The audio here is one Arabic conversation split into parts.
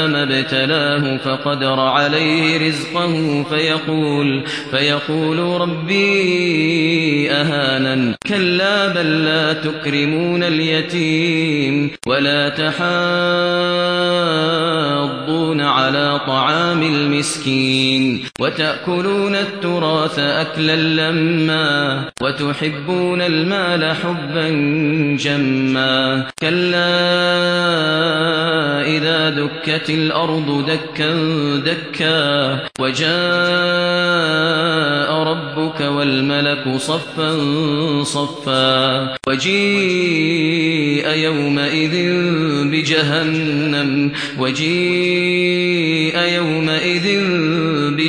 إذا ما ابتلاه فقدر عليه رزقه فيقول فيقول ربي أهانا كلا بل لا تكرمون اليتيم ولا تحاضون على طعام المسكين وتأكلون التراث أكلا لما وتحبون المال حبا جما. كلا دكت الأرض دكا دكا وجاء ربك والملك صفا صفا وجيء يومئذ بجهنم وجيء يومئذ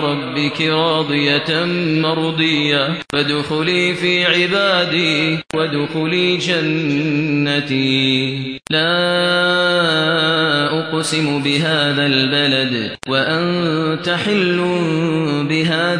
ربك راضية مرضية. فادخلي في عبادي وادخلي جنتي. لا أقسم بهذا البلد. وأنت حل